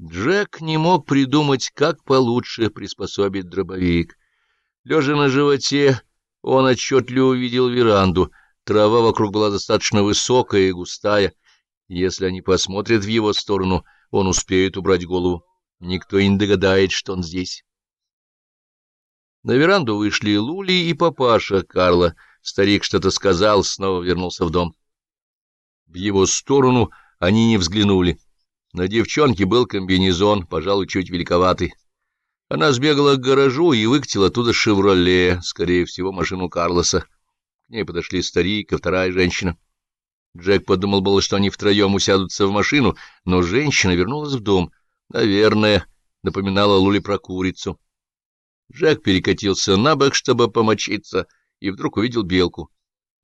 Джек не мог придумать, как получше приспособить дробовик. Лежа на животе, он отчетливо увидел веранду. Трава вокруг была достаточно высокая и густая. Если они посмотрят в его сторону, он успеет убрать голову. Никто и не догадает, что он здесь. На веранду вышли Лули и папаша Карла. Старик что-то сказал, снова вернулся в дом. В его сторону они не взглянули. На девчонке был комбинезон, пожалуй, чуть великоватый. Она сбегала к гаражу и выкатила оттуда «Шевроле», скорее всего, машину Карлоса. К ней подошли старик и вторая женщина. Джек подумал было, что они втроем усядутся в машину, но женщина вернулась в дом. Наверное, напоминала Лули про курицу. Джек перекатился на бок, чтобы помочиться, и вдруг увидел белку.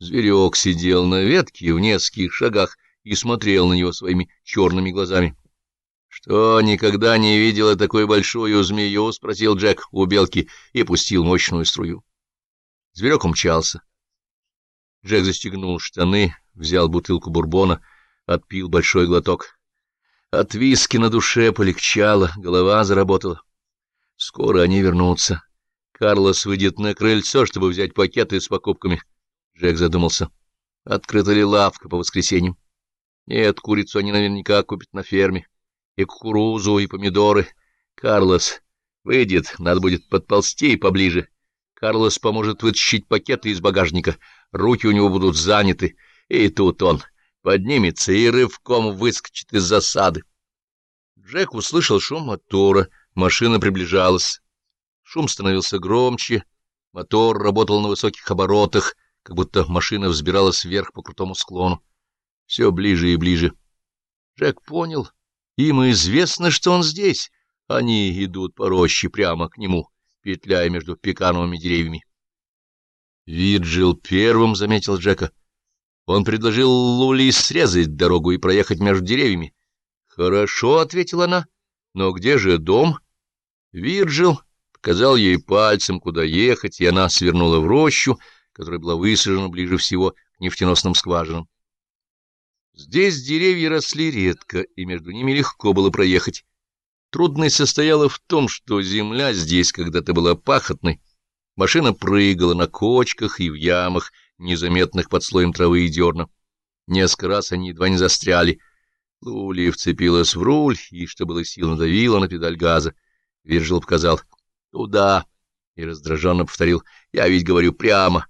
Зверек сидел на ветке в нескольких шагах и смотрел на него своими черными глазами. — Что, никогда не видела такую большую змею? — спросил Джек у белки и пустил мощную струю. Зверек умчался. Джек застегнул штаны, взял бутылку бурбона, отпил большой глоток. От виски на душе полегчало, голова заработала. Скоро они вернутся. Карлос выйдет на крыльцо, чтобы взять пакеты с покупками. Джек задумался, открыта ли лавка по воскресеньям. Нет, курицу они наверняка купят на ферме. И кукурузу, и помидоры. Карлос выйдет, надо будет подползти поближе. Карлос поможет вытащить пакеты из багажника. Руки у него будут заняты. И тут он поднимется и рывком выскочит из засады. Джек услышал шум мотора. Машина приближалась. Шум становился громче. Мотор работал на высоких оборотах, как будто машина взбиралась вверх по крутому склону все ближе и ближе. Джек понял, им известно, что он здесь. Они идут по роще прямо к нему, петляя между пекановыми деревьями. Вирджил первым заметил Джека. Он предложил Лули срезать дорогу и проехать между деревьями. «Хорошо», — ответила она, — «но где же дом?» Вирджил показал ей пальцем, куда ехать, и она свернула в рощу, которая была высажена ближе всего к нефтеносным скважинам. Здесь деревья росли редко, и между ними легко было проехать. Трудность состояла в том, что земля здесь когда-то была пахотной. Машина прыгала на кочках и в ямах, незаметных под слоем травы и дерна. Несколько раз они едва не застряли. Лули вцепилась в руль и, что было сил, надавила на педаль газа. Виржил показал «Туда!» и раздраженно повторил «Я ведь говорю прямо!»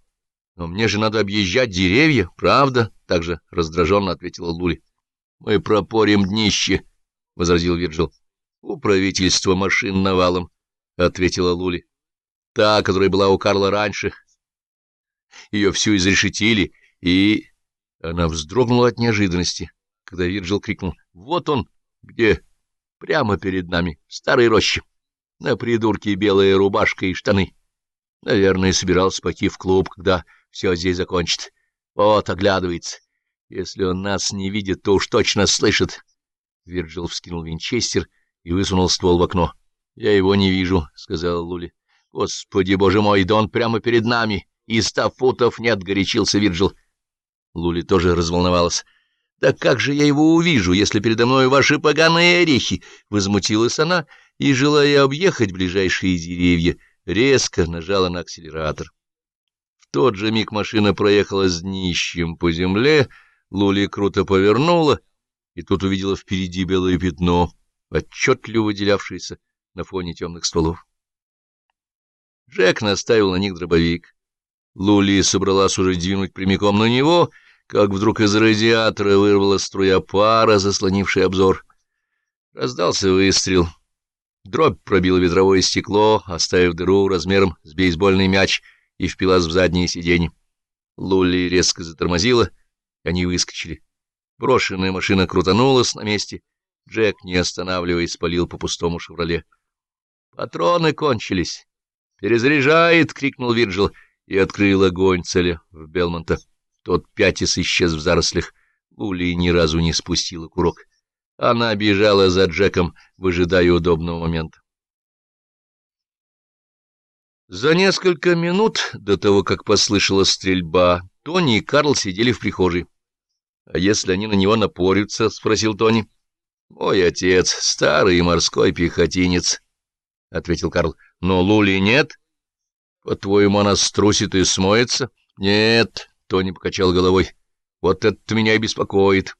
Но мне же надо объезжать деревья, правда? — также раздраженно ответила Лули. — Мы пропорим днище, — возразил Вирджил. — У правительства машин навалом, — ответила Лули. — Та, которая была у Карла раньше. Ее всю изрешетили, и... Она вздрогнула от неожиданности, когда Вирджил крикнул. — Вот он! Где? — Прямо перед нами, в старой роще. На придурке белая рубашка и штаны. Наверное, собирался пойти в клуб, когда все здесь закончит. Вот, оглядывается. Если он нас не видит, то уж точно слышит. Вирджил вскинул винчестер и высунул ствол в окно. — Я его не вижу, — сказала Лули. — Господи, боже мой, да он прямо перед нами. И ста футов нет, — горячился Вирджил. Лули тоже разволновалась. — Да как же я его увижу, если передо мной ваши поганые орехи? — возмутилась она и, желая объехать ближайшие деревья, резко нажала на акселератор тот же миг машина проехала с днищем по земле, Лули круто повернула, и тут увидела впереди белое пятно, отчетливо выделявшееся на фоне темных стволов. Джек наставил на них дробовик. Лули собралась уже двинуть прямиком на него, как вдруг из радиатора вырвала струя пара, заслонившая обзор. Раздался выстрел. Дробь пробила ветровое стекло, оставив дыру размером с бейсбольный мяч — и впилась в заднее сиденье. Лули резко затормозила, и они выскочили. Брошенная машина крутанулась на месте. Джек, не останавливаясь, спалил по пустому «Шевроле». «Патроны кончились!» «Перезаряжает!» — крикнул Вирджил и открыл огонь целя в Белмонта. Тот пятис исчез в зарослях. Лули ни разу не спустила курок. Она бежала за Джеком, выжидая удобного момента. За несколько минут до того, как послышалась стрельба, Тони и Карл сидели в прихожей. — А если они на него напорются? — спросил Тони. — Мой отец — старый морской пехотинец, — ответил Карл. — Но Лули нет? — По-твоему, она струсит и смоется? — Нет, — Тони покачал головой. — Вот это меня и беспокоит.